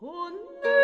困难。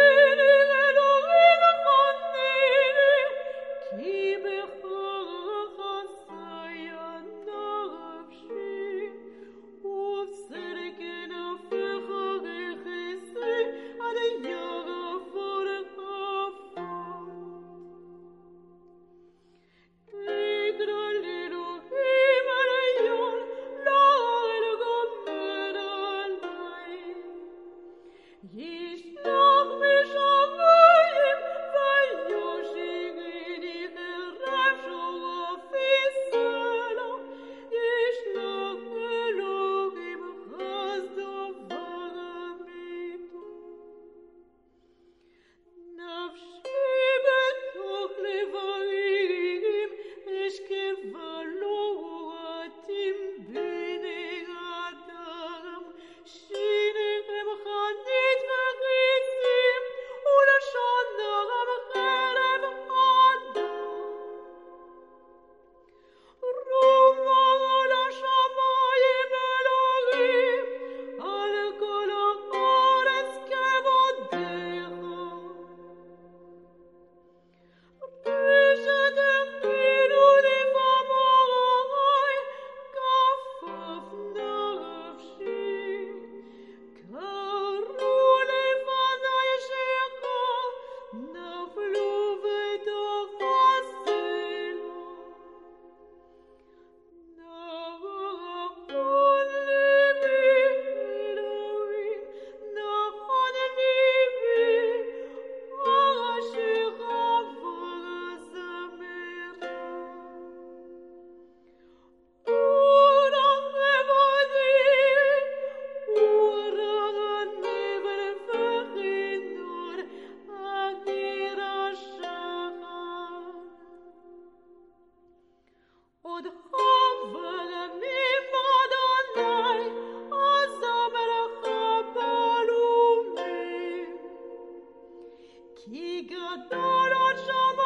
Qui gadol